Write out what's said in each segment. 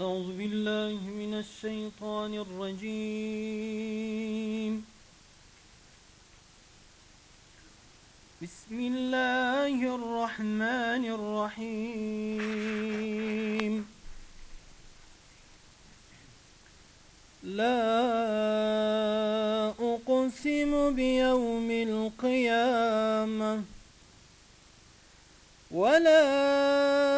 أعوذ بالله من الشيطان الرجيم. بسم الله الرحمن الرحيم. لا أقسم بيوم القيامة ولا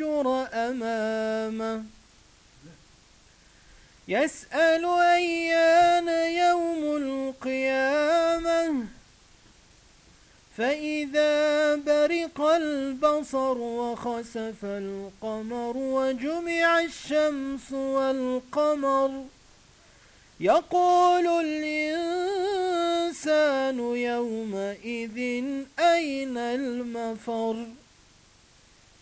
ليفجر أمامه. يسأل أيان يوم القيامة. فإذا برق البصر وخسف القمر وجمع الشمس والقمر يقول الإنسان يومئذ أين المفر؟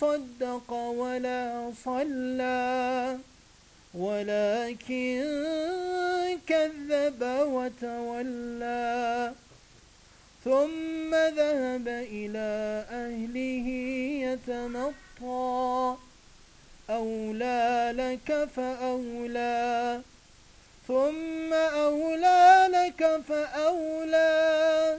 صدق ولا صلى ولكن كذب وتولى. ثم ذهب إلى أهله يتمطى. أولى لك فأولى. ثم أولى لك فأولى.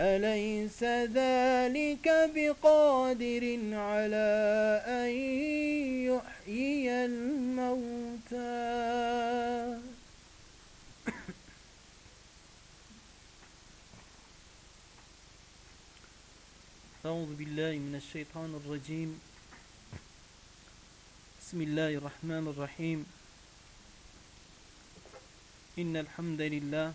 أليس ذلك بقادر على أن يحيي الموتى؟ أعوذ بالله من الشيطان الرجيم. بسم الله الرحمن الرحيم. إن الحمد لله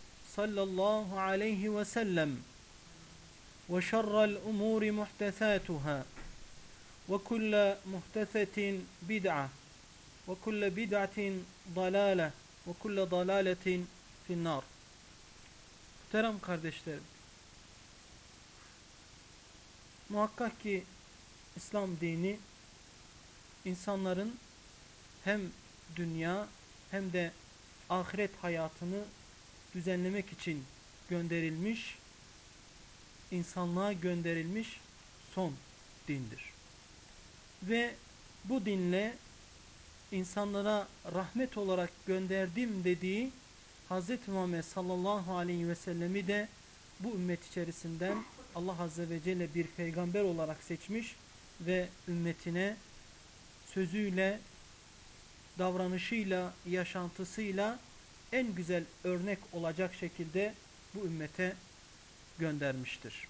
sallallahu aleyhi ve sellem. Ve şerrel umuri muhtesatuhâ. Ve kulle muhtesetin bid'a. Ve kulle bid'atin dalale ve kulle dalaletin finnar. Muhterem kardeşlerim, muhakkak ki İslam dini insanların hem dünya hem de ahiret hayatını düzenlemek için gönderilmiş, insanlığa gönderilmiş son dindir. Ve bu dinle insanlara rahmet olarak gönderdim dediği Hz. Muhammed sallallahu aleyhi ve sellemi de bu ümmet içerisinden Allah Azze ve Celle bir peygamber olarak seçmiş ve ümmetine sözüyle, davranışıyla, yaşantısıyla en güzel örnek olacak şekilde bu ümmete göndermiştir.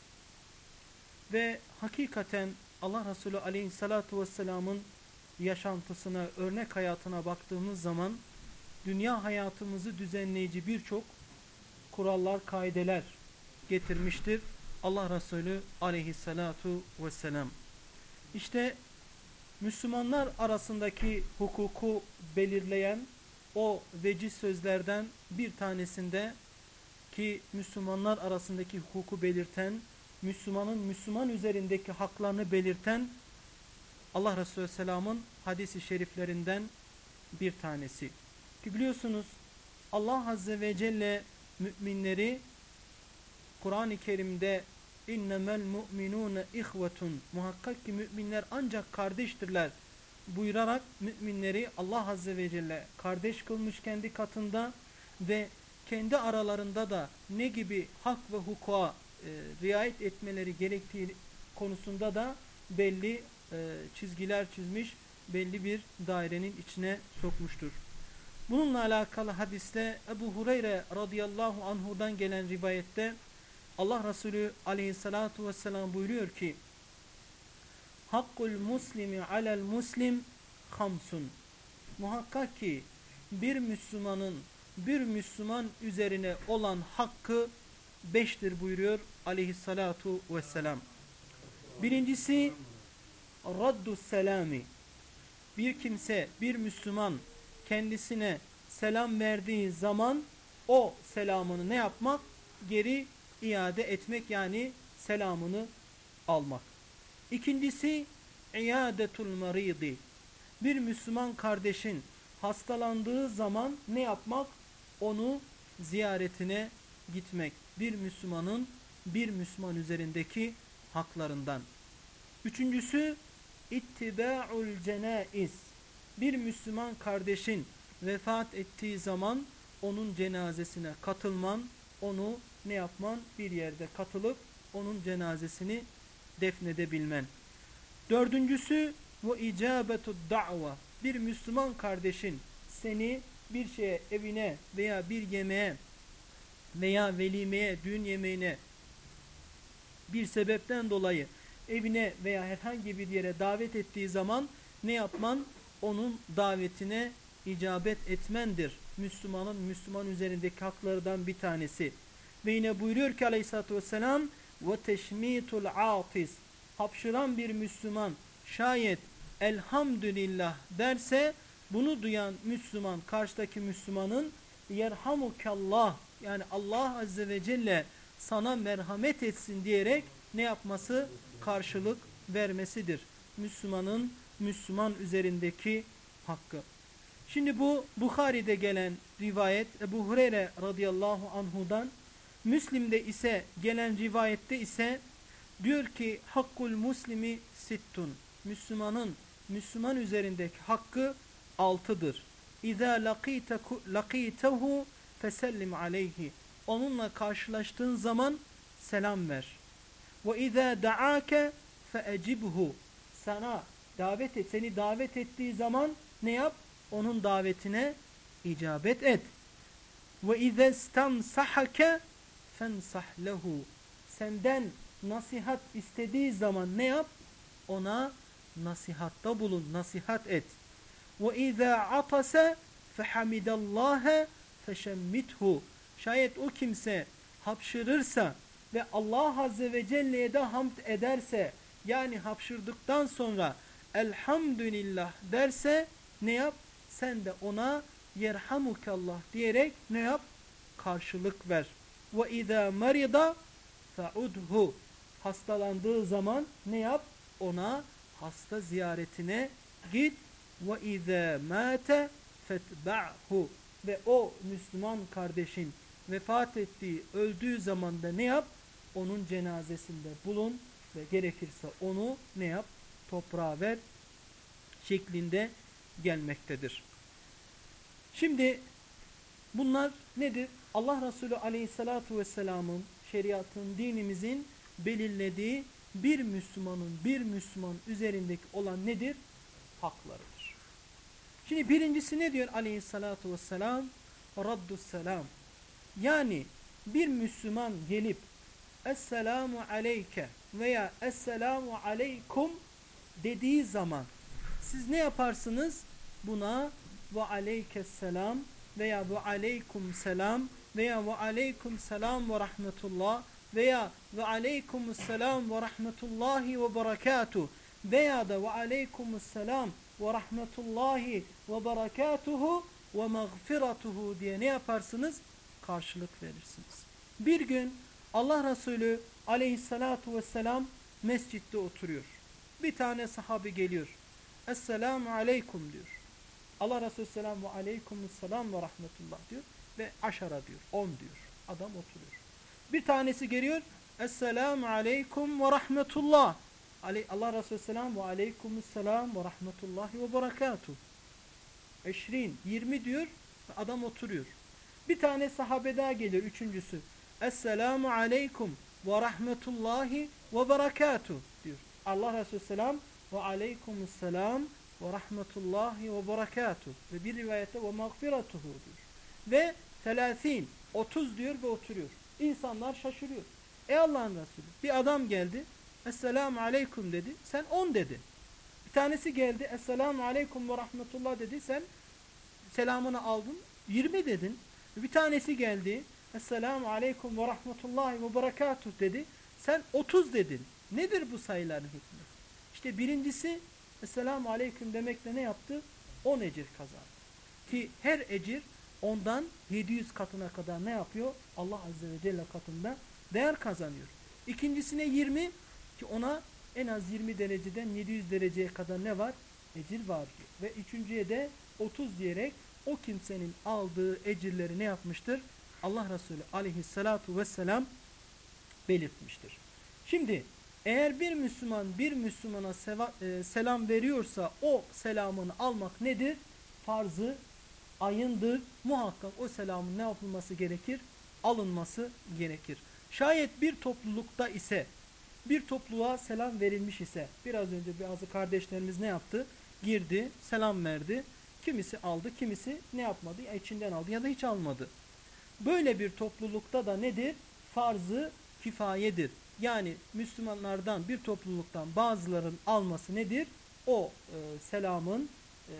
Ve hakikaten Allah Resulü aleyhissalatu vesselamın yaşantısına, örnek hayatına baktığımız zaman dünya hayatımızı düzenleyici birçok kurallar, kaideler getirmiştir. Allah Resulü aleyhissalatu vesselam. İşte Müslümanlar arasındaki hukuku belirleyen o veciz sözlerden bir tanesinde ki Müslümanlar arasındaki hukuku belirten, Müslümanın Müslüman üzerindeki haklarını belirten Allah Resulü Selam'ın hadisi şeriflerinden bir tanesi. Ki biliyorsunuz Allah Azze ve Celle müminleri Kur'an-ı Kerim'de innemel mu'minune ihvetun muhakkak ki müminler ancak kardeştirler buyurarak müminleri Allah Azze ve Celle kardeş kılmış kendi katında ve kendi aralarında da ne gibi hak ve hukuka e, riayet etmeleri gerektiği konusunda da belli e, çizgiler çizmiş, belli bir dairenin içine sokmuştur. Bununla alakalı hadiste Ebu Hureyre radıyallahu anhudan gelen rivayette Allah Resulü aleyhissalatu vesselam buyuruyor ki Hakkul muslimi alel muslim hamsun Muhakkak ki bir Müslümanın bir Müslüman üzerine olan hakkı beştir buyuruyor aleyhissalatu vesselam. Birincisi raddu selami. Bir kimse, bir Müslüman kendisine selam verdiği zaman o selamını ne yapmak? Geri iade etmek yani selamını almak. İkincisi iadetul maridi. Bir Müslüman kardeşin hastalandığı zaman ne yapmak? Onu ziyaretine gitmek. Bir Müslümanın bir Müslüman üzerindeki haklarından. Üçüncüsü ittiba'ul cenaiz. Bir Müslüman kardeşin vefat ettiği zaman onun cenazesine katılman, onu ne yapman? Bir yerde katılıp onun cenazesini defnedebilmen. Dördüncüsü bu icabetu da'va. Bir Müslüman kardeşin seni bir şeye, evine veya bir yemeğe veya velimeye, düğün yemeğine bir sebepten dolayı evine veya herhangi bir yere davet ettiği zaman ne yapman? Onun davetine icabet etmendir. Müslümanın Müslüman üzerindeki haklardan bir tanesi. Ve yine buyuruyor ki aleyhissalatü vesselam ve teşmitul atis hapşıran bir Müslüman şayet elhamdülillah derse bunu duyan Müslüman karşıdaki Müslümanın yerhamukallah yani Allah Azze ve Celle sana merhamet etsin diyerek ne yapması? Karşılık vermesidir. Müslümanın Müslüman üzerindeki hakkı. Şimdi bu Bukhari'de gelen rivayet Ebu Hureyre radıyallahu anhudan Müslim'de ise gelen rivayette ise diyor ki hakkul muslimi sittun. Müslümanın Müslüman üzerindeki hakkı altıdır. İza laqitehu fesellim aleyhi. Onunla karşılaştığın zaman selam ver. Ve izâ da'âke feecibhu. Sana davet et, seni davet ettiği zaman ne yap? Onun davetine icabet et. Ve izâ istansahake fensah lehu. Senden nasihat istediği zaman ne yap? Ona nasihatta bulun, nasihat et. Ve izâ atase fehamidallâhe feşemmithu. Şayet o kimse hapşırırsa ve Allah Azze ve Celle'ye de hamd ederse yani hapşırdıktan sonra elhamdülillah derse ne yap? Sen de ona yerhamukallah diyerek ne yap? Karşılık ver. Ve izâ marida fe'udhu. Hastalandığı zaman ne yap? Ona hasta ziyaretine git. Ve izâ mâte fetba'hu. Ve o Müslüman kardeşin vefat ettiği, öldüğü zamanda ne yap? Onun cenazesinde bulun ve gerekirse onu ne yap? Toprağa ver şeklinde gelmektedir. Şimdi bunlar nedir? Allah Resulü aleyhissalatu vesselamın şeriatın, dinimizin belirlediği bir Müslümanın bir Müslüman üzerindeki olan nedir? Haklarıdır. Şimdi birincisi ne diyor aleyhissalatu vesselam? Raddus selam. Yani bir Müslüman gelip Esselamu aleyke veya Esselamu aleykum dediği zaman siz ne yaparsınız? Buna ve aleykesselam veya ve aleykum selam veya ve aleykum selam ve rahmetullah veya ve aleykum selam ve rahmetullahi ve berekatuh veya da ve aleykum selam ve rahmetullahi ve berekatuhu ve mağfiratuhu diye ne yaparsınız? Karşılık verirsiniz. Bir gün Allah Resulü aleyhissalatu vesselam mescitte oturuyor. Bir tane sahabi geliyor. Esselamu aleykum diyor. Allah Resulü selam ve aleykümselam ve rahmetullah diyor. Ve aşara diyor. On diyor. Adam oturuyor. Bir tanesi geliyor. Esselamu aleykum ve rahmetullah. Allah Resulü selam ve aleykümselam ve rahmetullahi ve berekatuh. Eşrin, yirmi diyor. Adam oturuyor. Bir tane sahabe daha geliyor. Üçüncüsü. Esselamu aleykum ve rahmetullahi ve berekatuh diyor. Allah Resulü selam ve aleykümselam ve rahmetullahi ve berekatuh. Ve bir rivayette ve mağfiratuhu diyor. Ve telatin, otuz diyor ve oturuyor. İnsanlar şaşırıyor. Ey Allah'ın Resulü bir adam geldi. Esselamu aleyküm dedi. Sen on dedi. Bir tanesi geldi. Esselamu aleyküm ve rahmetullah dedi. Sen selamını aldın. Yirmi dedin. Bir tanesi geldi. Esselamu aleyküm ve rahmetullahi ve berekatuh dedi. Sen otuz dedin. Nedir bu sayıların hikmeti? İşte birincisi Esselamu Aleyküm demekle ne yaptı? 10 ecir kazandı. Ki her ecir ondan 700 katına kadar ne yapıyor? Allah Azze ve Celle katında değer kazanıyor. İkincisine 20 ki ona en az 20 dereceden 700 dereceye kadar ne var? Ecir var. Ve üçüncüye de 30 diyerek o kimsenin aldığı ecirleri ne yapmıştır? Allah Resulü aleyhissalatu vesselam belirtmiştir. Şimdi eğer bir Müslüman bir Müslümana e, selam veriyorsa o selamını almak nedir? Farzı ayındır. Muhakkak o selamın ne yapılması gerekir? Alınması gerekir. Şayet bir toplulukta ise bir topluluğa selam verilmiş ise biraz önce bazı kardeşlerimiz ne yaptı? Girdi, selam verdi. Kimisi aldı, kimisi ne yapmadı? Ya içinden aldı ya da hiç almadı. Böyle bir toplulukta da nedir? Farzı kifayedir. Yani Müslümanlardan bir topluluktan bazıların alması nedir? O e, selamın e,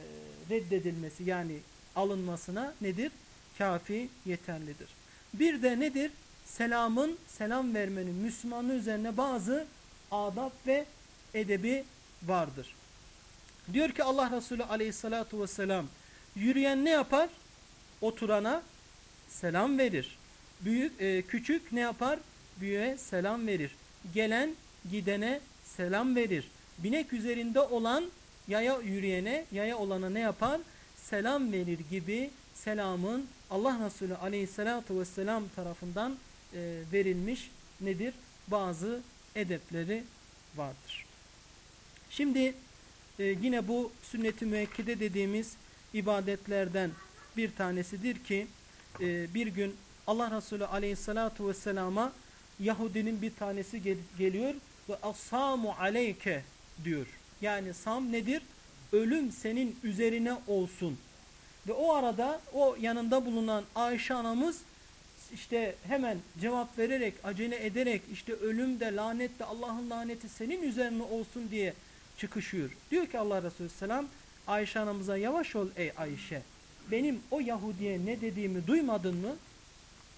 reddedilmesi yani alınmasına nedir? Kafi yeterlidir. Bir de nedir? Selamın, selam vermenin Müslümanın üzerine bazı adab ve edebi vardır. Diyor ki Allah Resulü aleyhissalatu vesselam yürüyen ne yapar? Oturana selam verir. Büyük, e, küçük ne yapar? Büyüğe selam verir. Gelen gidene selam verir. Binek üzerinde olan yaya yürüyene, yaya olana ne yapar? Selam verir gibi selamın Allah Resulü aleyhissalatu vesselam tarafından e, verilmiş nedir? Bazı edepleri vardır. Şimdi e, yine bu sünnet-i müekkide dediğimiz ibadetlerden bir tanesidir ki e, bir gün Allah Resulü aleyhissalatu vesselama Yahudinin bir tanesi gel geliyor ve asamu aleyke diyor. Yani sam nedir? Ölüm senin üzerine olsun. Ve o arada o yanında bulunan Ayşe anamız işte hemen cevap vererek, acele ederek işte ölüm de lanet de Allah'ın laneti senin üzerine olsun diye çıkışıyor. Diyor ki Allah Resulü Selam Ayşe anamıza yavaş ol ey Ayşe. Benim o Yahudiye ne dediğimi duymadın mı?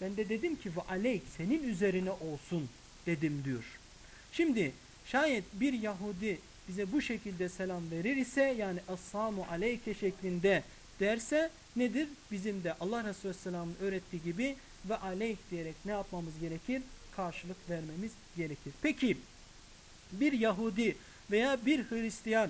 Ben de dedim ki ve aleyk senin üzerine olsun dedim diyor. Şimdi şayet bir Yahudi bize bu şekilde selam verir ise yani Assalamu aleyke şeklinde derse nedir? Bizim de Allah Resulü Selam'ın öğrettiği gibi ve aleyh diyerek ne yapmamız gerekir? Karşılık vermemiz gerekir. Peki bir Yahudi veya bir Hristiyan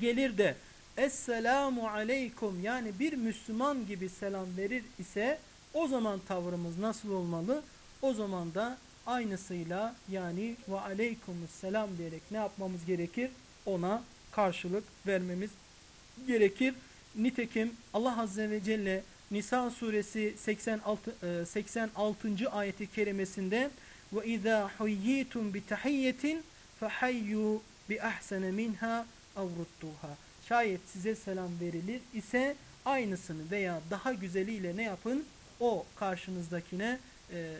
gelir de Esselamu aleykum yani bir Müslüman gibi selam verir ise o zaman tavrımız nasıl olmalı? O zaman da aynısıyla yani ve aleykümselam diyerek ne yapmamız gerekir? Ona karşılık vermemiz gerekir. Nitekim Allah Azze ve Celle Nisa suresi 86, 86. ayeti kerimesinde ve izâ huyyitum bi tahiyyetin fehayyu bi ahsene minha avruttuha. Şayet size selam verilir ise aynısını veya daha güzeliyle ne yapın? O karşınızdakine e,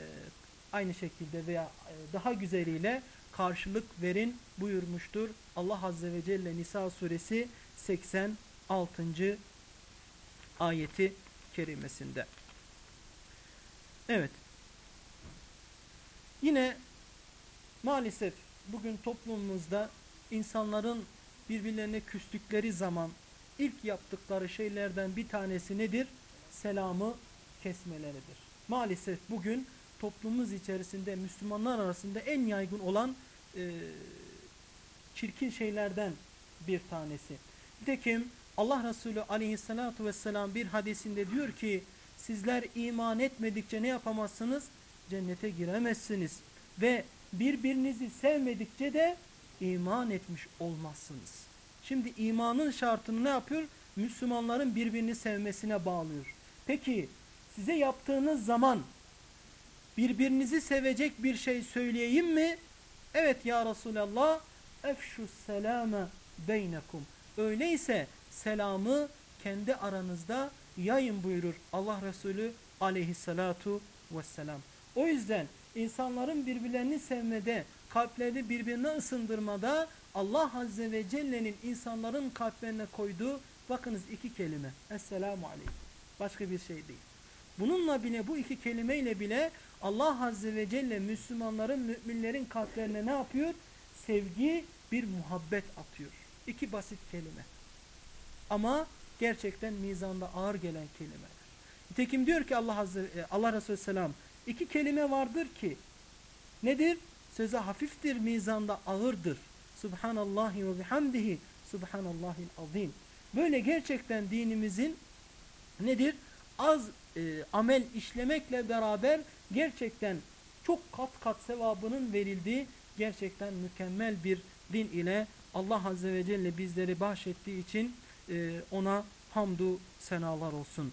aynı şekilde veya e, daha güzeliyle karşılık verin buyurmuştur. Allah Azze ve Celle Nisa suresi 86. ayeti kerimesinde. Evet. Yine maalesef bugün toplumumuzda insanların birbirlerine küstükleri zaman ilk yaptıkları şeylerden bir tanesi nedir? Selamı kesmeleridir. Maalesef bugün toplumumuz içerisinde Müslümanlar arasında en yaygın olan e, çirkin şeylerden bir tanesi. Nitekim Allah Resulü aleyhissalatu vesselam bir hadisinde diyor ki sizler iman etmedikçe ne yapamazsınız? Cennete giremezsiniz. Ve birbirinizi sevmedikçe de iman etmiş olmazsınız. Şimdi imanın şartını ne yapıyor? Müslümanların birbirini sevmesine bağlıyor. Peki size yaptığınız zaman birbirinizi sevecek bir şey söyleyeyim mi? Evet ya Resulallah efşu selame beynekum. Öyleyse selamı kendi aranızda yayın buyurur Allah Resulü aleyhissalatu vesselam. O yüzden insanların birbirlerini sevmede, kalplerini birbirine ısındırmada Allah Azze ve Celle'nin insanların kalplerine koyduğu bakınız iki kelime. Esselamu Aleyküm. Başka bir şey değil. Bununla bile bu iki kelimeyle bile Allah Azze ve Celle Müslümanların, müminlerin kalplerine ne yapıyor? Sevgi, bir muhabbet atıyor. İki basit kelime. Ama gerçekten mizanda ağır gelen kelimeler. Nitekim diyor ki Allah Azze e, Allah Resulü Selam iki kelime vardır ki nedir? Söze hafiftir, mizanda ağırdır. Subhanallahi ve bihamdihi Subhanallahil azim. Böyle gerçekten dinimizin nedir? Az e, amel işlemekle beraber gerçekten çok kat kat sevabının verildiği gerçekten mükemmel bir din ile Allah Azze ve Celle bizleri bahşettiği için e, ona hamdu senalar olsun.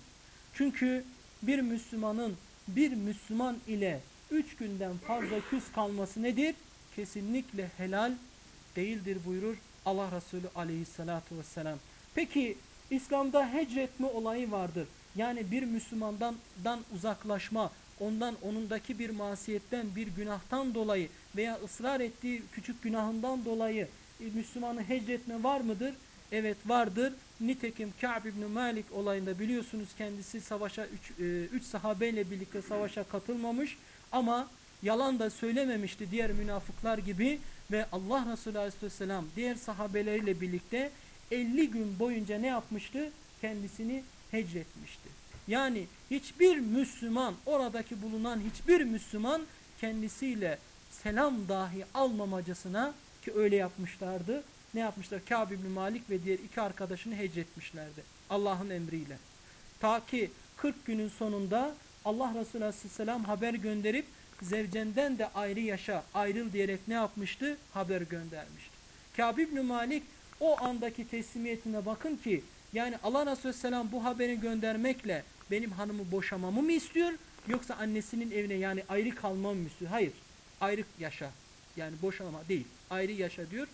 Çünkü bir Müslümanın bir Müslüman ile üç günden fazla küs kalması nedir? Kesinlikle helal değildir buyurur Allah Resulü aleyhissalatu vesselam. Peki İslam'da hecretme olayı vardır. Yani bir Müslümandan dan uzaklaşma, ondan onundaki bir masiyetten, bir günahtan dolayı veya ısrar ettiği küçük günahından dolayı e, Müslümanı hecretme var mıdır? Evet vardır. Nitekim Ka'b ibn Malik olayında biliyorsunuz kendisi savaşa 3 e, sahabeyle birlikte savaşa katılmamış ama yalan da söylememişti diğer münafıklar gibi ve Allah Resulü Aleyhisselam diğer sahabeleriyle birlikte 50 gün boyunca ne yapmıştı? Kendisini hecretmişti. Yani hiçbir Müslüman oradaki bulunan hiçbir Müslüman kendisiyle selam dahi almamacasına ki öyle yapmışlardı. Ne yapmışlar? Kâb ibn Malik ve diğer iki arkadaşını hecretmişlerdi. Allah'ın emriyle. Ta ki 40 günün sonunda Allah Resulü Aleyhisselam haber gönderip zevcenden de ayrı yaşa, ayrıl diyerek ne yapmıştı? Haber göndermişti. Kâb ibn Malik o andaki teslimiyetine bakın ki yani Allah Resulü Selam bu haberi göndermekle benim hanımı boşamamı mı istiyor yoksa annesinin evine yani ayrı kalmamı mı istiyor? Hayır. Ayrı yaşa. Yani boşanma değil. Ayrı yaşa diyor.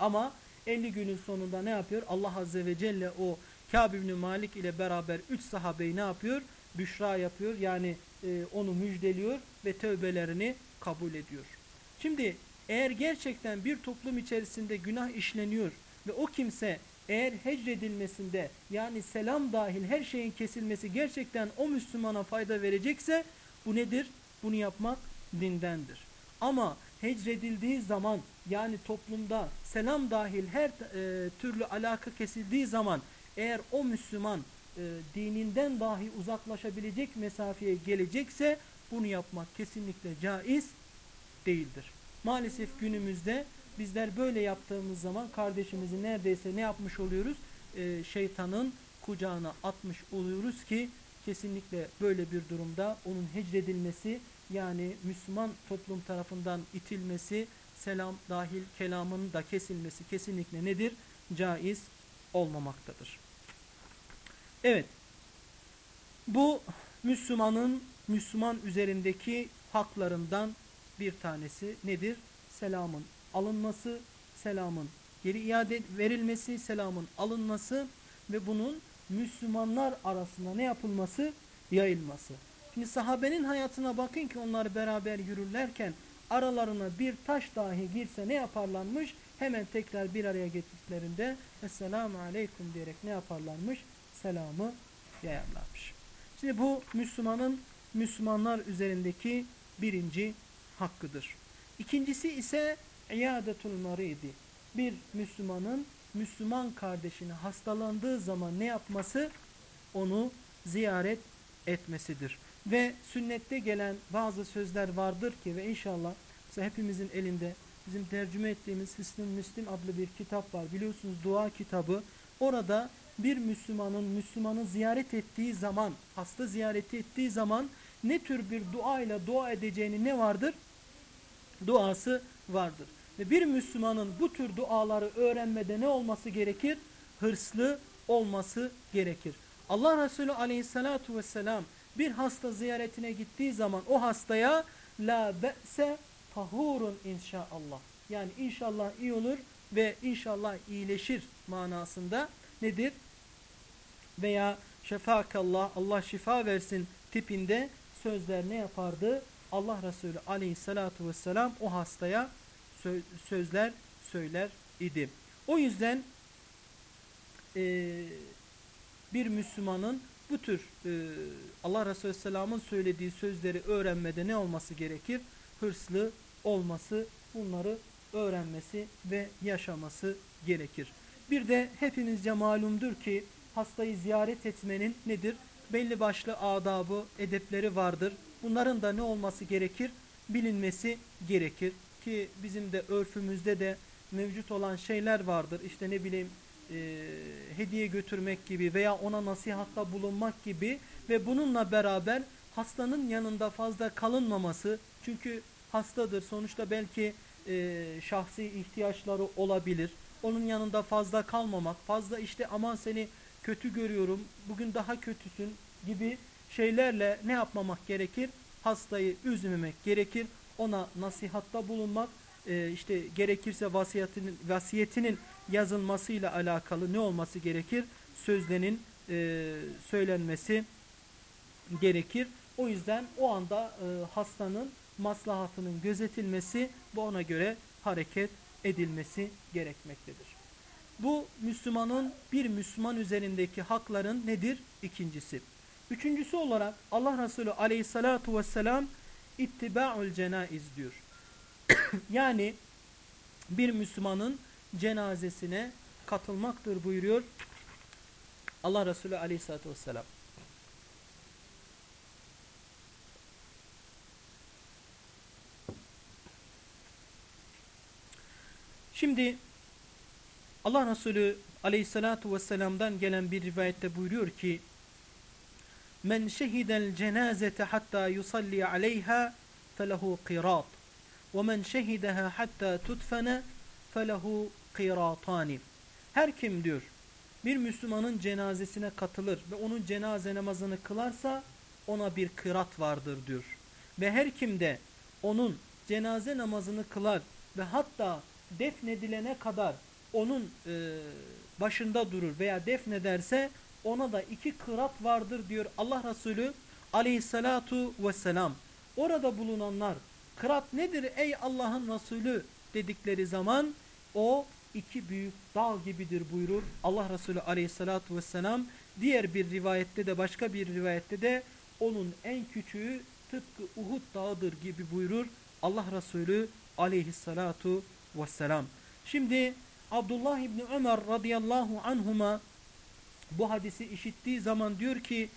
Ama 50 günün sonunda ne yapıyor? Allah Azze ve Celle o Kâb ibn Malik ile beraber 3 sahabeyi ne yapıyor? Büşra yapıyor. Yani e, onu müjdeliyor ve tövbelerini kabul ediyor. Şimdi eğer gerçekten bir toplum içerisinde günah işleniyor ve o kimse eğer hecredilmesinde yani selam dahil her şeyin kesilmesi gerçekten o Müslümana fayda verecekse bu nedir? Bunu yapmak dindendir. Ama hecredildiği zaman yani toplumda selam dahil her e, türlü alaka kesildiği zaman eğer o Müslüman e, dininden dahi uzaklaşabilecek mesafeye gelecekse bunu yapmak kesinlikle caiz değildir. Maalesef günümüzde bizler böyle yaptığımız zaman kardeşimizi neredeyse ne yapmış oluyoruz? Ee, şeytanın kucağına atmış oluyoruz ki kesinlikle böyle bir durumda onun hecredilmesi yani Müslüman toplum tarafından itilmesi, selam dahil kelamının da kesilmesi kesinlikle nedir? Caiz olmamaktadır. Evet, bu Müslümanın Müslüman üzerindeki haklarından bir tanesi nedir? Selamın alınması, selamın geri iade verilmesi, selamın alınması ve bunun Müslümanlar arasında ne yapılması? Yayılması. Şimdi sahabenin hayatına bakın ki onlar beraber yürürlerken aralarına bir taş dahi girse ne yaparlarmış? Hemen tekrar bir araya getirdiklerinde Esselamu Aleyküm diyerek ne yaparlarmış? Selamı yayarlarmış. Şimdi bu Müslümanın Müslümanlar üzerindeki birinci hakkıdır. İkincisi ise iadetul maridi. Bir Müslümanın Müslüman kardeşini hastalandığı zaman ne yapması? Onu ziyaret etmesidir. Ve sünnette gelen bazı sözler vardır ki ve inşallah hepimizin elinde bizim tercüme ettiğimiz Hüsnü Müslim adlı bir kitap var. Biliyorsunuz dua kitabı. Orada bir Müslümanın Müslümanı ziyaret ettiği zaman, hasta ziyareti ettiği zaman ne tür bir dua ile dua edeceğini ne vardır? Duası vardır. Ve bir Müslümanın bu tür duaları öğrenmede ne olması gerekir? Hırslı olması gerekir. Allah Resulü aleyhissalatu vesselam bir hasta ziyaretine gittiği zaman o hastaya la be'se tahurun inşaallah. Yani inşallah iyi olur ve inşallah iyileşir manasında nedir? Veya şefakallah Allah şifa versin tipinde sözler ne yapardı? Allah Resulü aleyhissalatu vesselam o hastaya sözler söyler idi. O yüzden e, bir Müslümanın bu tür e, Allah Resulü Selam'ın söylediği sözleri öğrenmede ne olması gerekir? Hırslı olması, bunları öğrenmesi ve yaşaması gerekir. Bir de hepinizce malumdur ki hastayı ziyaret etmenin nedir? Belli başlı adabı, edepleri vardır. Bunların da ne olması gerekir? Bilinmesi gerekir ki bizim de örfümüzde de mevcut olan şeyler vardır. İşte ne bileyim e, hediye götürmek gibi veya ona nasihatta bulunmak gibi ve bununla beraber hastanın yanında fazla kalınmaması çünkü hastadır sonuçta belki e, şahsi ihtiyaçları olabilir. Onun yanında fazla kalmamak, fazla işte aman seni kötü görüyorum, bugün daha kötüsün gibi şeylerle ne yapmamak gerekir? Hastayı üzmemek gerekir ona nasihatta bulunmak, e, işte gerekirse vasiyetinin, vasiyetinin yazılmasıyla alakalı ne olması gerekir? Sözlerin e, söylenmesi gerekir. O yüzden o anda e, hastanın maslahatının gözetilmesi ve ona göre hareket edilmesi gerekmektedir. Bu Müslümanın bir Müslüman üzerindeki hakların nedir? İkincisi. Üçüncüsü olarak Allah Resulü aleyhissalatu vesselam ittiba'ul cenaiz diyor. yani bir Müslümanın cenazesine katılmaktır buyuruyor Allah Resulü aleyhissalatu vesselam. Şimdi Allah Resulü aleyhissalatu vesselam'dan gelen bir rivayette buyuruyor ki Men şehidel cenazete hatta yusalli aleyha felehu qirat ve men şehideha hatta tutfene felehu qiratani Her kim diyor bir Müslümanın cenazesine katılır ve onun cenaze namazını kılarsa ona bir kırat vardır diyor. Ve her kim de onun cenaze namazını kılar ve hatta defnedilene kadar onun e, başında durur veya defnederse ona da iki kırat vardır diyor Allah Resulü aleyhissalatu vesselam. Orada bulunanlar kırat nedir ey Allah'ın Resulü dedikleri zaman o iki büyük dağ gibidir buyurur Allah Resulü aleyhissalatu vesselam. Diğer bir rivayette de başka bir rivayette de onun en küçüğü tıpkı Uhud dağıdır gibi buyurur Allah Resulü aleyhissalatu vesselam. Şimdi Abdullah İbni Ömer radıyallahu anhuma bu hadisi işittiği zaman diyor ki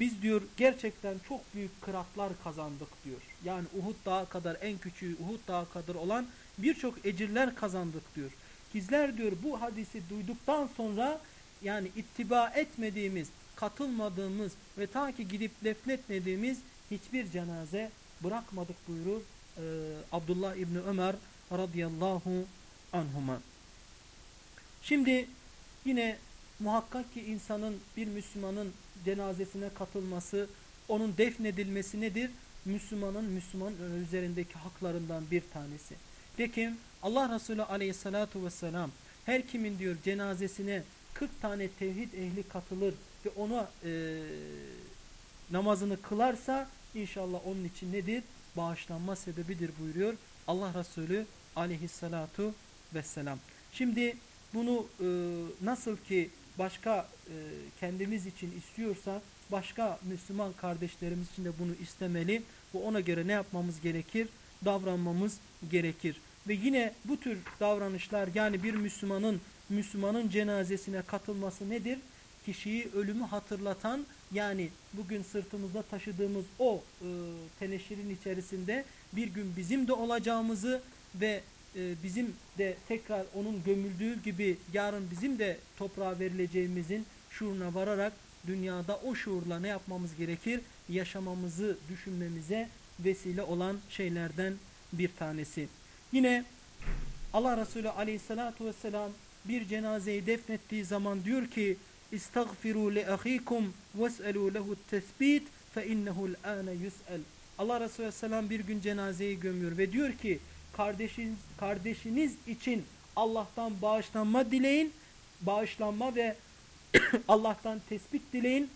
biz diyor gerçekten çok büyük kıratlar kazandık diyor. Yani Uhud dağı kadar en küçüğü Uhud dağı kadar olan birçok ecirler kazandık diyor. Bizler diyor bu hadisi duyduktan sonra yani ittiba etmediğimiz, katılmadığımız ve ta ki gidip defnetmediğimiz hiçbir cenaze bırakmadık buyurur e, Abdullah İbni Ömer radıyallahu anhuma. Şimdi yine muhakkak ki insanın bir Müslümanın cenazesine katılması, onun defnedilmesi nedir? Müslümanın Müslüman üzerindeki haklarından bir tanesi. De Allah Resulü aleyhissalatu vesselam her kimin diyor cenazesine 40 tane tevhid ehli katılır ve ona e, namazını kılarsa inşallah onun için nedir? Bağışlanma sebebidir buyuruyor Allah Resulü aleyhissalatu vesselam. Şimdi bunu e, nasıl ki başka e, kendimiz için istiyorsa başka Müslüman kardeşlerimiz için de bunu istemeli ve ona göre ne yapmamız gerekir? Davranmamız gerekir. Ve yine bu tür davranışlar yani bir Müslümanın Müslümanın cenazesine katılması nedir? Kişiyi ölümü hatırlatan yani bugün sırtımızda taşıdığımız o e, teneşirin içerisinde bir gün bizim de olacağımızı ve e, bizim de tekrar onun gömüldüğü gibi yarın bizim de toprağa verileceğimizin şuuruna vararak dünyada o şuurla ne yapmamız gerekir? Yaşamamızı düşünmemize vesile olan şeylerden bir tanesi. Yine Allah Resulü aleyhissalatu vesselam bir cenazeyi defnettiği zaman diyor ki İstagfiru li ahikum ves'elu lehu tesbit fe innehu'l ane yus'el. Allah Resulü Aleyhisselam bir gün cenazeyi gömüyor ve diyor ki kardeşiniz, kardeşiniz için Allah'tan bağışlanma dileyin, bağışlanma ve Allah'tan tespit dileyin.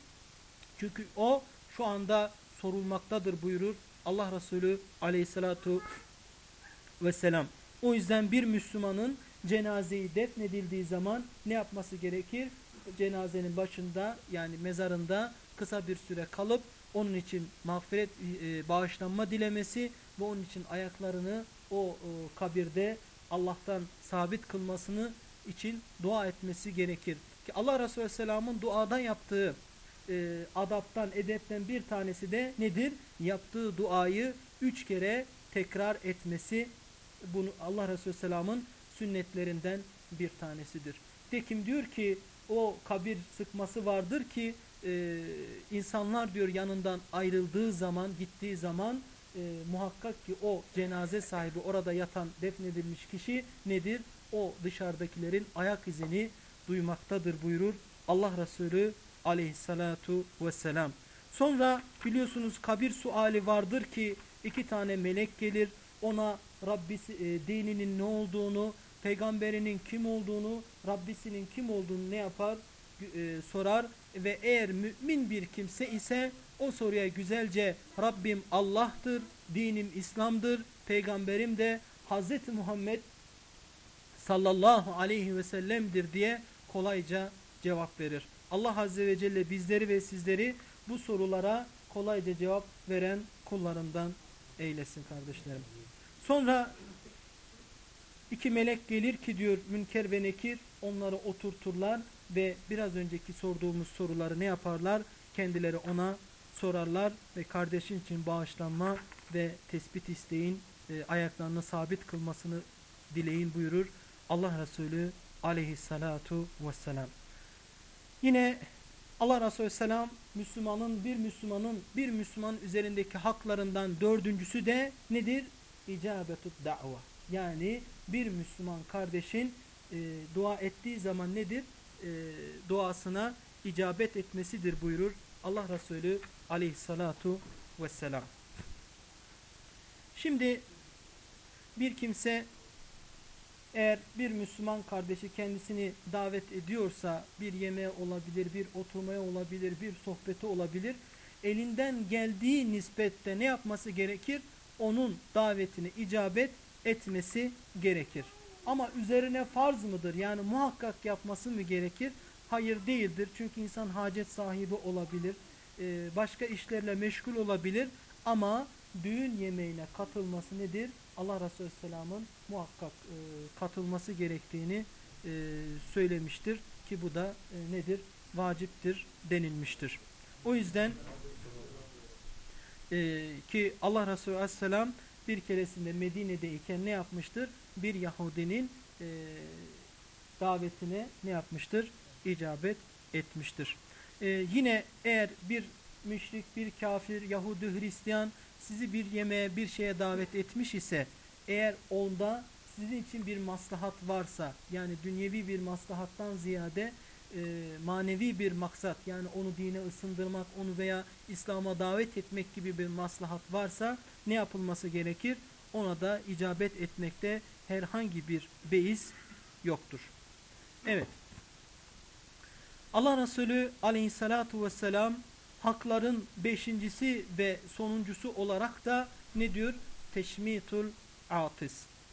Çünkü o şu anda sorulmaktadır buyurur Allah Resulü aleyhissalatu vesselam. O yüzden bir Müslümanın cenazeyi defnedildiği zaman ne yapması gerekir? Cenazenin başında yani mezarında kısa bir süre kalıp onun için mağfiret e, bağışlanma dilemesi ve onun için ayaklarını o e, kabirde Allah'tan sabit kılmasını için dua etmesi gerekir. Ki Allah Resulü Aleyhisselam'ın duadan yaptığı e, adaptan, edepten bir tanesi de nedir? Yaptığı duayı üç kere tekrar etmesi bunu Allah Resulü Aleyhisselam'ın sünnetlerinden bir tanesidir. Tekim diyor ki o kabir sıkması vardır ki e, insanlar diyor yanından ayrıldığı zaman gittiği zaman e, muhakkak ki o cenaze sahibi orada yatan defnedilmiş kişi nedir? O dışarıdakilerin ayak izini duymaktadır buyurur Allah Resulü aleyhissalatu vesselam. Sonra biliyorsunuz kabir suali vardır ki iki tane melek gelir ona Rabbisi e, dininin ne olduğunu, peygamberinin kim olduğunu, Rabbisinin kim olduğunu ne yapar? E, sorar. ve eğer mümin bir kimse ise o soruya güzelce Rabbim Allah'tır, dinim İslam'dır, peygamberim de Hz. Muhammed sallallahu aleyhi ve sellem'dir diye kolayca cevap verir. Allah Azze ve Celle bizleri ve sizleri bu sorulara kolayca cevap veren kullarından eylesin kardeşlerim. Sonra iki melek gelir ki diyor Münker ve Nekir onları oturturlar ve biraz önceki sorduğumuz soruları ne yaparlar? Kendileri ona sorarlar ve kardeşin için bağışlanma ve tespit isteyin, e, ayaklarını sabit kılmasını dileyin buyurur Allah Resulü aleyhissalatu vesselam. Yine Allah Resulü selam Müslümanın bir Müslümanın bir Müslüman üzerindeki haklarından dördüncüsü de nedir? İcabetut da'va. Yani bir Müslüman kardeşin e, dua ettiği zaman nedir? E, duasına icabet etmesidir buyurur Allah Resulü aleyhissalatu vesselam. Şimdi bir kimse eğer bir Müslüman kardeşi kendisini davet ediyorsa bir yemeğe olabilir, bir oturmaya olabilir, bir sohbete olabilir. Elinden geldiği nispette ne yapması gerekir? Onun davetini icabet etmesi gerekir. Ama üzerine farz mıdır? Yani muhakkak yapması mı gerekir? Hayır değildir. Çünkü insan hacet sahibi olabilir. Başka işlerle meşgul olabilir. Ama düğün yemeğine katılması nedir? Allah Resulü Selam'ın muhakkak e, katılması gerektiğini e, söylemiştir ki bu da e, nedir? Vaciptir denilmiştir. O yüzden e, ki Allah Resulü Aleyhisselam bir keresinde Medine'deyken ne yapmıştır? Bir Yahudinin e, davetine ne yapmıştır? İcabet etmiştir. E, yine eğer bir müşrik, bir kafir, Yahudi, Hristiyan sizi bir yemeğe bir şeye davet etmiş ise eğer onda sizin için bir maslahat varsa yani dünyevi bir maslahattan ziyade e, manevi bir maksat yani onu dine ısındırmak onu veya İslam'a davet etmek gibi bir maslahat varsa ne yapılması gerekir? Ona da icabet etmekte herhangi bir beis yoktur. Evet. Allah Resulü aleyhissalatu vesselam hakların beşincisi ve sonuncusu olarak da ne diyor? Teşmitul atis.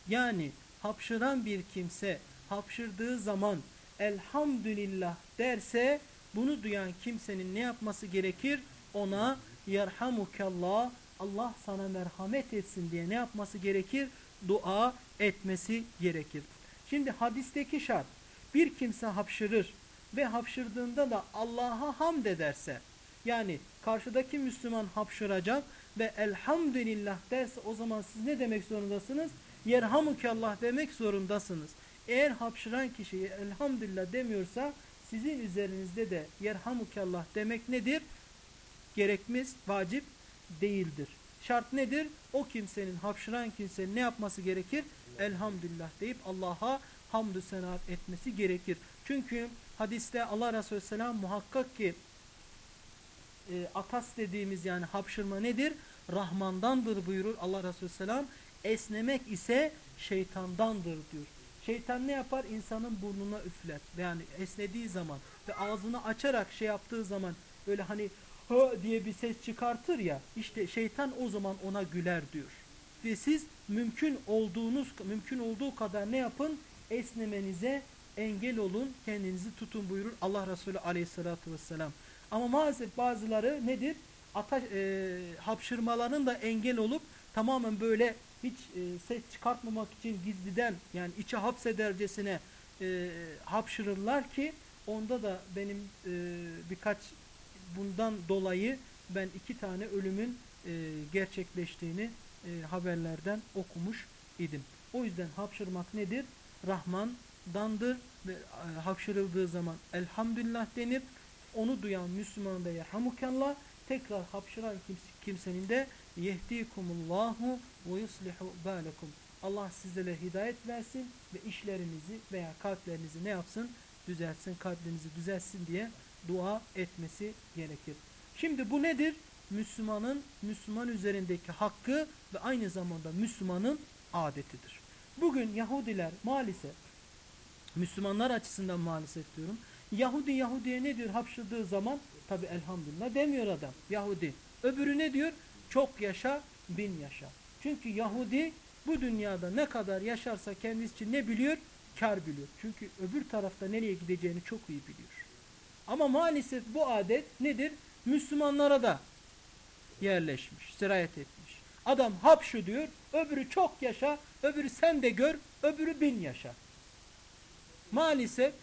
Yani hapşıran bir kimse hapşırdığı zaman elhamdülillah derse bunu duyan kimsenin ne yapması gerekir? Ona yerhamukallah Allah sana merhamet etsin diye ne yapması gerekir? Dua etmesi gerekir. Şimdi hadisteki şart bir kimse hapşırır ve hapşırdığında da Allah'a hamd ederse yani karşıdaki Müslüman hapşıracak ve elhamdülillah derse o zaman siz ne demek zorundasınız? Yerhamukallah demek zorundasınız. Eğer hapşıran kişi elhamdülillah demiyorsa sizin üzerinizde de yerhamukallah demek nedir? Gerekmez, vacip değildir. Şart nedir? O kimsenin, hapşıran kimsenin ne yapması gerekir? Elhamdülillah deyip Allah'a hamdü senat etmesi gerekir. Çünkü hadiste Allah Resulü Selam muhakkak ki e, atas dediğimiz yani hapşırma nedir? Rahmandandır buyurur Allah Resulü Selam. Esnemek ise şeytandandır diyor. Şeytan ne yapar? İnsanın burnuna üfler. Yani esnediği zaman ve ağzını açarak şey yaptığı zaman böyle hani hı diye bir ses çıkartır ya işte şeytan o zaman ona güler diyor. Ve siz mümkün olduğunuz mümkün olduğu kadar ne yapın? Esnemenize engel olun, kendinizi tutun buyurur Allah Resulü aleyhissalatü vesselam. Ama maalesef bazıları nedir? Ata, e, hapşırmaların da engel olup tamamen böyle hiç e, ses çıkartmamak için gizliden yani içe hapsedercesine e, hapşırırlar ki onda da benim e, birkaç bundan dolayı ben iki tane ölümün e, gerçekleştiğini e, haberlerden okumuş idim. O yüzden hapşırmak nedir? Rahmandandır ve e, hapşırıldığı zaman elhamdülillah denir onu duyan Müslüman da yerhamukallah tekrar hapşıran kimsenin de yehdikumullahu ve yuslihu balekum. Allah sizlere hidayet versin ve işlerinizi veya kalplerinizi ne yapsın? Düzeltsin, kalplerinizi düzeltsin diye dua etmesi gerekir. Şimdi bu nedir? Müslümanın Müslüman üzerindeki hakkı ve aynı zamanda Müslümanın adetidir. Bugün Yahudiler maalesef Müslümanlar açısından maalesef diyorum Yahudi Yahudi'ye ne diyor hapşırdığı zaman? Tabi elhamdülillah demiyor adam. Yahudi. Öbürü ne diyor? Çok yaşa, bin yaşa. Çünkü Yahudi bu dünyada ne kadar yaşarsa kendisi için ne biliyor? Kar biliyor. Çünkü öbür tarafta nereye gideceğini çok iyi biliyor. Ama maalesef bu adet nedir? Müslümanlara da yerleşmiş, sirayet etmiş. Adam hapşu diyor, öbürü çok yaşa, öbürü sen de gör, öbürü bin yaşa. Maalesef,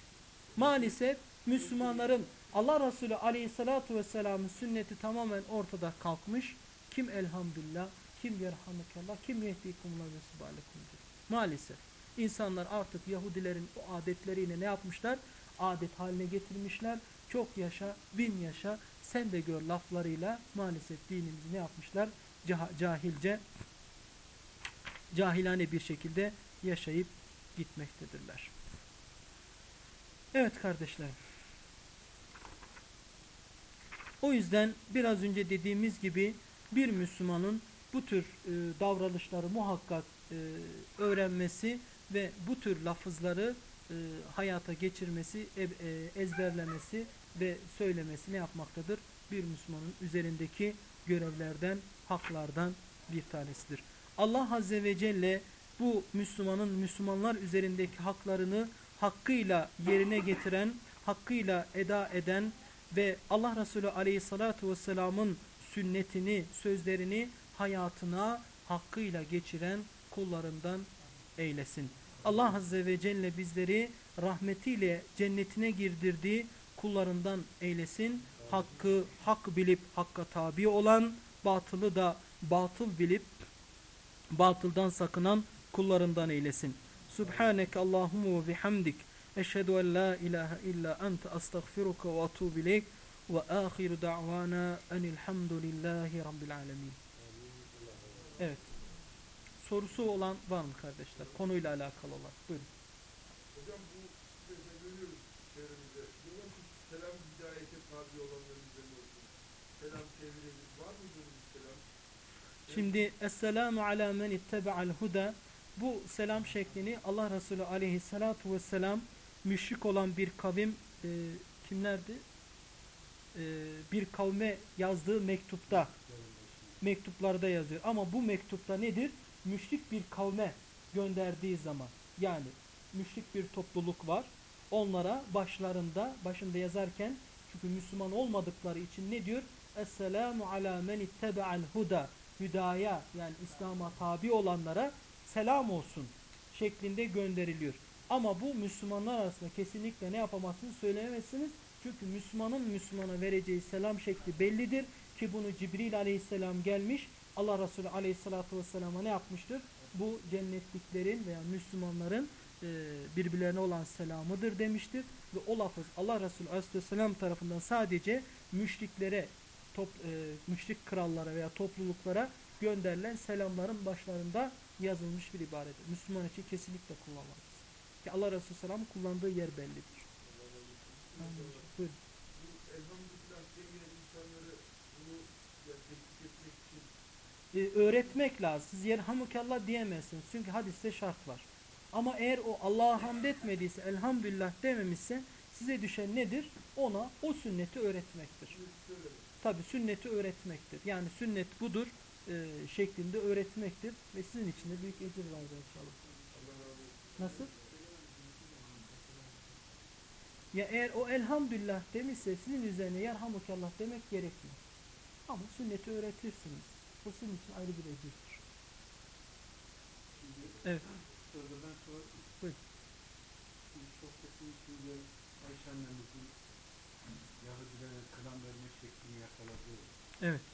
maalesef Müslümanların Allah Resulü aleyhissalatu vesselamın sünneti tamamen ortada kalkmış. Kim elhamdülillah, kim yerhamukallah, kim yehdikumullah ve subhalekumdur. Maalesef insanlar artık Yahudilerin o adetleriyle ne yapmışlar? Adet haline getirmişler. Çok yaşa, bin yaşa, sen de gör laflarıyla maalesef dinimizi ne yapmışlar? cahilce, cahilane bir şekilde yaşayıp gitmektedirler. Evet kardeşlerim. O yüzden biraz önce dediğimiz gibi bir Müslümanın bu tür e, davranışları muhakkak e, öğrenmesi ve bu tür lafızları e, hayata geçirmesi, e, e, ezberlemesi ve söylemesi ne yapmaktadır? Bir Müslümanın üzerindeki görevlerden, haklardan bir tanesidir. Allah Azze ve Celle bu Müslümanın Müslümanlar üzerindeki haklarını hakkıyla yerine getiren, hakkıyla eda eden ve Allah Resulü Aleyhisselatü Vesselam'ın sünnetini, sözlerini hayatına hakkıyla geçiren kullarından eylesin. Allah Azze ve Celle bizleri rahmetiyle cennetine girdirdiği kullarından eylesin. Hakkı hak bilip hakka tabi olan, batılı da batıl bilip batıldan sakınan kullarından eylesin. Subhaneke Allahumma ve bihamdik. Eşhedü en la ilahe illa ente astagfiruka ve atubu ileyk. Ve ahiru da'vana enilhamdülillahi rabbil alemin. Evet. Sorusu olan var mı kardeşler? Konuyla alakalı olan. Buyurun. Hocam bu görüyoruz çevremizde. Diyorlar ki selam hidayete tabi olanların üzerine olsun. Selam çevirelim. Var mı böyle bir selam? Şimdi Esselamu ala men ittebe'al huda bu selam şeklini Allah Resulü aleyhissalatu vesselam müşrik olan bir kavim e, kimlerdi? E, bir kavme yazdığı mektupta mektuplarda yazıyor. Ama bu mektupta nedir? Müşrik bir kavme gönderdiği zaman yani müşrik bir topluluk var. Onlara başlarında başında yazarken çünkü Müslüman olmadıkları için ne diyor? Esselamu ala men ittebe'al huda hüdaya yani İslam'a tabi olanlara selam olsun şeklinde gönderiliyor. Ama bu Müslümanlar arasında kesinlikle ne yapamazsınız söylememezsiniz. Çünkü Müslümanın Müslümana vereceği selam şekli bellidir. Ki bunu Cibril aleyhisselam gelmiş. Allah Resulü aleyhissalatu vesselama ne yapmıştır? Bu cennetliklerin veya Müslümanların e, birbirlerine olan selamıdır demiştir. Ve o lafız Allah Resulü aleyhisselam tarafından sadece müşriklere, top, e, müşrik krallara veya topluluklara gönderilen selamların başlarında yazılmış bir ibaredir. Müslüman için kesinlikle kullanılamaz. Ki Allah Resulü Selam'ın kullandığı yer bellidir. Amin. Buyurun. Ee, öğretmek lazım. Siz yerhamukallah diyemezsiniz. Çünkü hadiste şart var. Ama eğer o Allah'a hamd etmediyse, elhamdülillah dememişse size düşen nedir? Ona o sünneti öğretmektir. Tabi sünneti öğretmektir. Yani sünnet budur e, şeklinde öğretmektir. Ve sizin için de büyük ecir var inşallah. Nasıl? Ya eğer o elhamdülillah demişse sizin üzerine yerhamukallah demek gerekmiyor. Ama sünneti öğretirsiniz. Bu sizin için ayrı bir ecirdir. Evet. Sorudan sonra Buyurun. bu sohbetin Ayşe annemizin Yahudilere selam verme şeklini yakaladığı. Evet.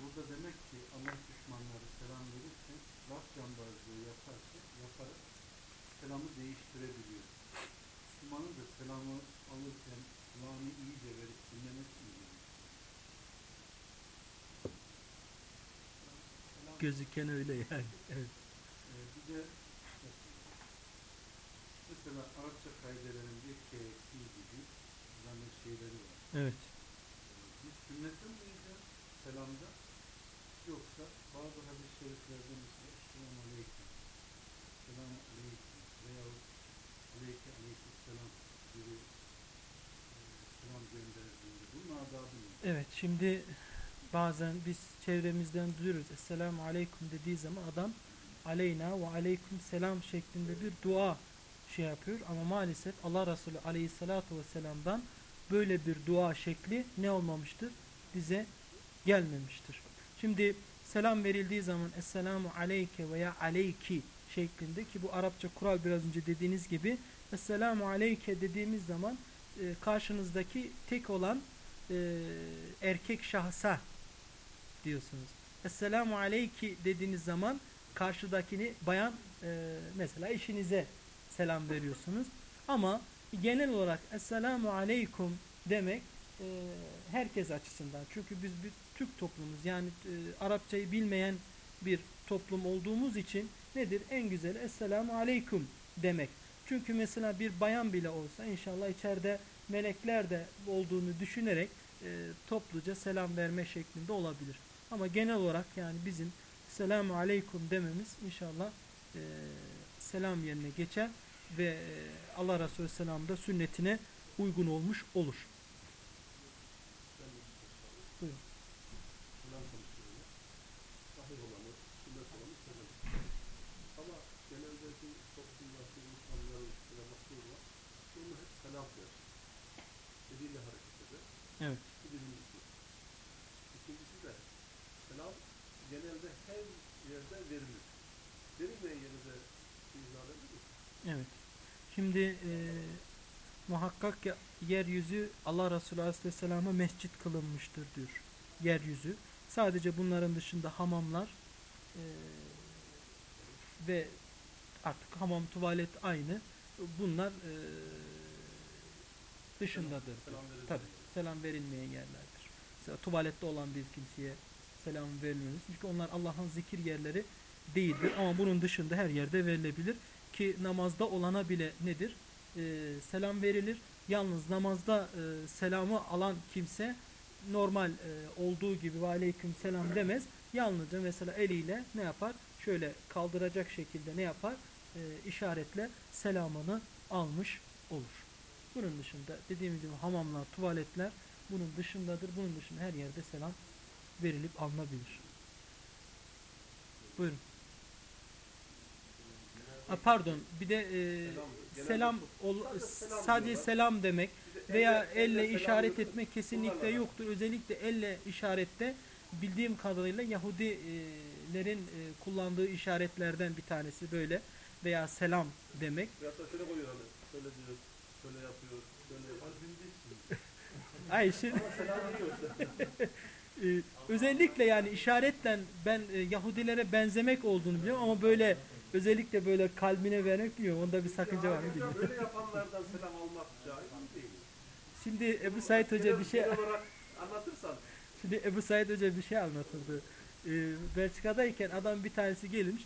Burada demek ki Allah düşmanları selam verirse laf cambazlığı yaparsa yaparak selamı değiştirebiliyor. Müslümanın da selamı alırken kulağını iyice verip gerekiyor? Selam Gözüken öyle yani. Evet. Ee, bir de mesela Arapça kaidelerinde KFC gibi zannet şeyleri var. Evet. Ee, Biz sünnete mi uyacağız selamda yoksa bazı mesela Selamun Aleyküm, Selamun Aleyküm veyahut Aleyke Aleyküm Selam gibi Evet şimdi bazen biz çevremizden duyuyoruz. Esselamu aleyküm dediği zaman adam aleyna ve aleyküm selam şeklinde bir dua şey yapıyor. Ama maalesef Allah Resulü aleyhissalatu vesselam'dan böyle bir dua şekli ne olmamıştır? Bize gelmemiştir. Şimdi selam verildiği zaman Esselamu aleyke veya aleyki şeklinde ki bu Arapça kural biraz önce dediğiniz gibi Esselamu aleyke dediğimiz zaman e, karşınızdaki tek olan e, erkek şahsa diyorsunuz. Esselamu aleyki dediğiniz zaman karşıdakini bayan e, mesela eşinize selam veriyorsunuz. Ama genel olarak Esselamu aleykum demek e, herkes açısından. Çünkü biz bir Türk toplumuz yani e, Arapçayı bilmeyen bir toplum olduğumuz için nedir? En güzeli Esselamu aleyküm demek. Çünkü mesela bir bayan bile olsa inşallah içeride melekler de olduğunu düşünerek e, topluca selam verme şeklinde olabilir. Ama genel olarak yani bizim selamu aleyküm dememiz inşallah e, selam yerine geçer ve e, Allah Resulü Selam da sünnetine uygun olmuş olur. Buyurun. Selam konuşuyorlar. Sahih olanı, sünnet olanı söylemek. Ama genelde bu toplumdaki insanların üstüne bakıyorlar. Bunu hep selam der. Eliyle hareket eder. Evet. Bu birincisi. İkincisi de selam genelde her yerde verilir. Verilmeyen yerde izah edilir. Evet. Şimdi e, muhakkak yeryüzü Allah Resulü Aleyhisselam'a mescit kılınmıştır diyor. Yeryüzü. Sadece bunların dışında hamamlar e, ve artık hamam tuvalet aynı. Bunlar e, dışındadır. Selam verilir. Tabi selam verilmeyen yerlerdir. Mesela tuvalette olan bir kimseye selam verilmez. Çünkü onlar Allah'ın zikir yerleri değildir. Ama bunun dışında her yerde verilebilir. Ki namazda olana bile nedir? Ee, selam verilir. Yalnız namazda e, selamı alan kimse normal e, olduğu gibi ve aleyküm selam demez. Yalnızca mesela eliyle ne yapar? Şöyle kaldıracak şekilde ne yapar? E, işaretle selamını almış olur. Bunun dışında dediğimiz gibi hamamlar, tuvaletler bunun dışındadır. Bunun dışında her yerde selam verilip alınabilir. Buyurun. Ha, pardon bir de e, Selam, selam ol, sadece selam sadece diyorlar. selam demek de veya elle- elle elle işaret etmek kesinlikle kullanırlar. yoktur. Özellikle elle işarette bildiğim kadarıyla Yahudilerin e, kullandığı işaretlerden bir tanesi böyle veya selam demek. Veyahut da şöyle koyuyor hani. Şöyle diyor, şöyle yapıyor, şöyle yapıyor. Ay şimdi Ama selam veriyor işte. Ee, özellikle yani işaretle ben e, Yahudilere benzemek olduğunu biliyorum ama böyle özellikle böyle kalbine vermek bilmiyorum. Onda bir sakınca var mı bilmiyorum. Öyle yapanlardan selam almak caiz değil? Şimdi Ebu Said Hoca bir şey anlatırsan şimdi Ebu Said Hoca bir şey anlatırdı. Ee, Belçika'dayken adam bir tanesi gelmiş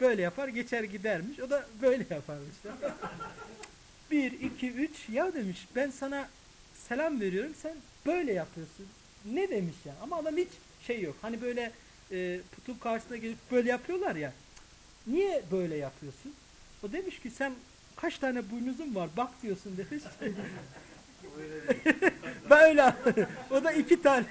böyle yapar geçer gidermiş. O da böyle yaparmış. bir, iki, üç ya demiş ben sana selam veriyorum sen böyle yapıyorsun. Ne demiş ya ama adam hiç şey yok. Hani böyle e, putun karşısına gelip böyle yapıyorlar ya. Niye böyle yapıyorsun? O demiş ki sen kaç tane boynuzun var bak diyorsun demiş. öyle değil. Böyle. o da iki tane.